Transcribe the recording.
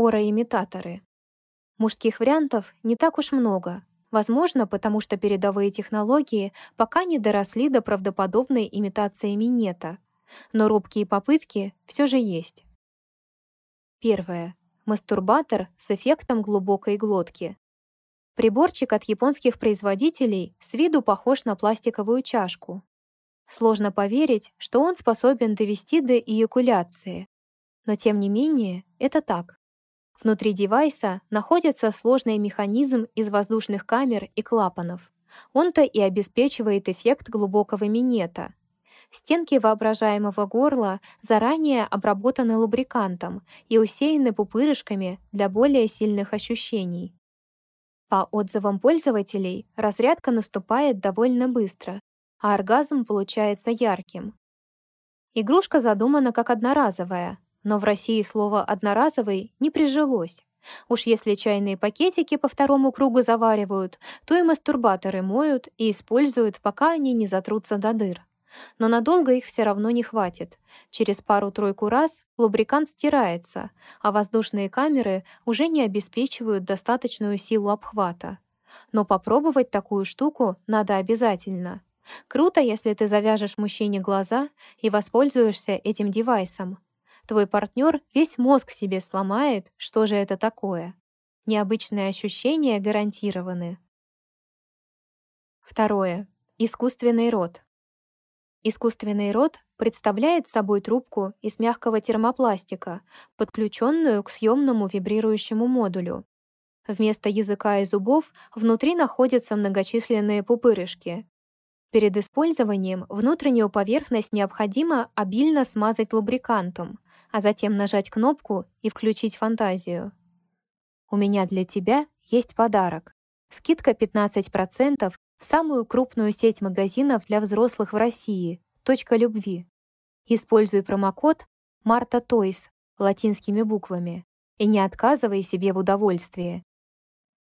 Ороимитаторы. Мужских вариантов не так уж много. Возможно, потому что передовые технологии пока не доросли до правдоподобной имитации минета. Но робкие попытки все же есть. Первое. Мастурбатор с эффектом глубокой глотки. Приборчик от японских производителей с виду похож на пластиковую чашку. Сложно поверить, что он способен довести до эякуляции. Но тем не менее, это так. Внутри девайса находится сложный механизм из воздушных камер и клапанов. Он-то и обеспечивает эффект глубокого минета. Стенки воображаемого горла заранее обработаны лубрикантом и усеяны пупырышками для более сильных ощущений. По отзывам пользователей, разрядка наступает довольно быстро, а оргазм получается ярким. Игрушка задумана как одноразовая, но в России слово «одноразовый» не прижилось. Уж если чайные пакетики по второму кругу заваривают, то и мастурбаторы моют и используют, пока они не затрутся до дыр. Но надолго их все равно не хватит. Через пару-тройку раз лубрикант стирается, а воздушные камеры уже не обеспечивают достаточную силу обхвата. Но попробовать такую штуку надо обязательно. Круто, если ты завяжешь мужчине глаза и воспользуешься этим девайсом. Твой партнер весь мозг себе сломает, что же это такое. Необычные ощущения гарантированы. Второе. Искусственный рот. Искусственный рот представляет собой трубку из мягкого термопластика, подключенную к съемному вибрирующему модулю. Вместо языка и зубов внутри находятся многочисленные пупырышки. Перед использованием внутреннюю поверхность необходимо обильно смазать лубрикантом, а затем нажать кнопку и включить фантазию. У меня для тебя есть подарок. Скидка 15% в самую крупную сеть магазинов для взрослых в России «Точка любви». Используй промокод «Марта Тойс» латинскими буквами и не отказывай себе в удовольствии.